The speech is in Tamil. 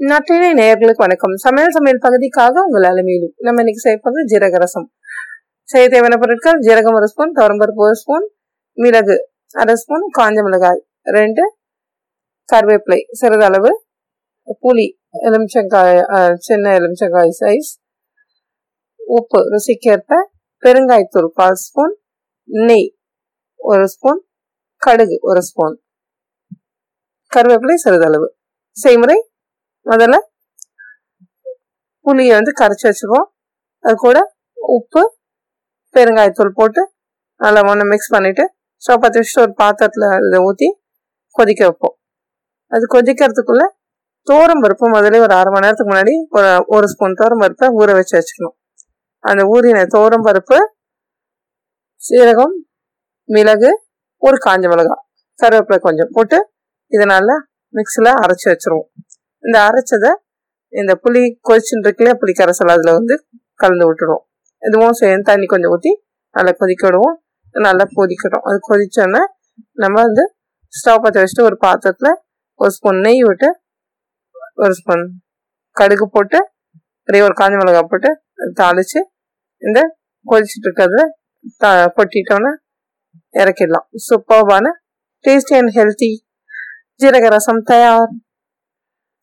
நற்றினை நேயர்களுக்கு வணக்கம். சமையல் சமையல் பகுதிக்காக உங்கள் அலுமையிலும் நம்ம இன்னைக்கு செய்ய போகிறது ஜீரக ரசம். செய்ய தேவையான பொருட்கள் ஜீரகம் ஒரு ஸ்பூன் துவரம்பருப்பு ஒரு ஸ்பூன் மிளகு அரை ஸ்பூன் காஞ்ச மிளகாய் ரெண்டு கருவேப்பிலை சிறிதளவு புளி எலுமிச்சங்காய் சின்ன எலுமிச்சங்காய் சைஸ் உப்பு ருசிக்கேற்ப பெருங்காய்த்தூள் பால் ஸ்பூன் நெய் ஒரு ஸ்பூன் கடுகு ஒரு ஸ்பூன். கருவேப்பிலை சிறிதளவு. செய்முறை முதல்ல புளியை வந்து கரைச்சி வச்சுக்குவோம். அது கூட உப்பு பெருங்காயத்தூள் போட்டு நல்லா ஒன்று மிக்ஸ் பண்ணிவிட்டு ஸ்டவ் பற்ற வச்சுட்டு ஒரு பாத்திரத்தில் இதை ஊற்றி கொதிக்க வைப்போம். அது கொதிக்கிறதுக்குள்ளே தோரம் பருப்பு முதல்ல ஒரு அரை மணி நேரத்துக்கு முன்னாடி ஒரு ஒரு ஸ்பூன் தோரம் பருப்பை ஊற வச்சு வச்சுக்கணும். அந்த ஊறின தோரம் பருப்பு சீரகம் மிளகு ஒரு காஞ்ச மிளகாய் கருவேப்பிலை கொஞ்சம் போட்டு இதை நல்லா மிக்ஸில் அரைச்சி வச்சுருவோம். இந்த அரைச்சதை இந்த புளி கொதிச்சுட்டு இருக்குல்லையா புளி கரைசல் அதில் வந்து கலந்து விட்டுடுவோம் இதுவும் சேர்ந்து தண்ணி கொஞ்சம் ஊற்றி நல்லா கொதிக்க விடுவோம். நல்லா கொதிக்கட்டும். அது கொதிச்சோன்னே நம்ம வந்து ஸ்டவ் பற்ற வச்சுட்டு ஒரு பாத்திரத்தில் ஒரு ஸ்பூன் நெய் விட்டு ஒரு ஸ்பூன் கடுகு போட்டு அப்படியே ஒரு காஞ்ச மிளகாய் போட்டு தாளித்து இந்த கொதிச்சுட்டு இருக்கிறத த கொட்டிட்டோன்னே இறக்கிடலாம். சூப்பர்பான டேஸ்டி அண்ட் ஹெல்த்தி ஜீரக ரசம் தயார்.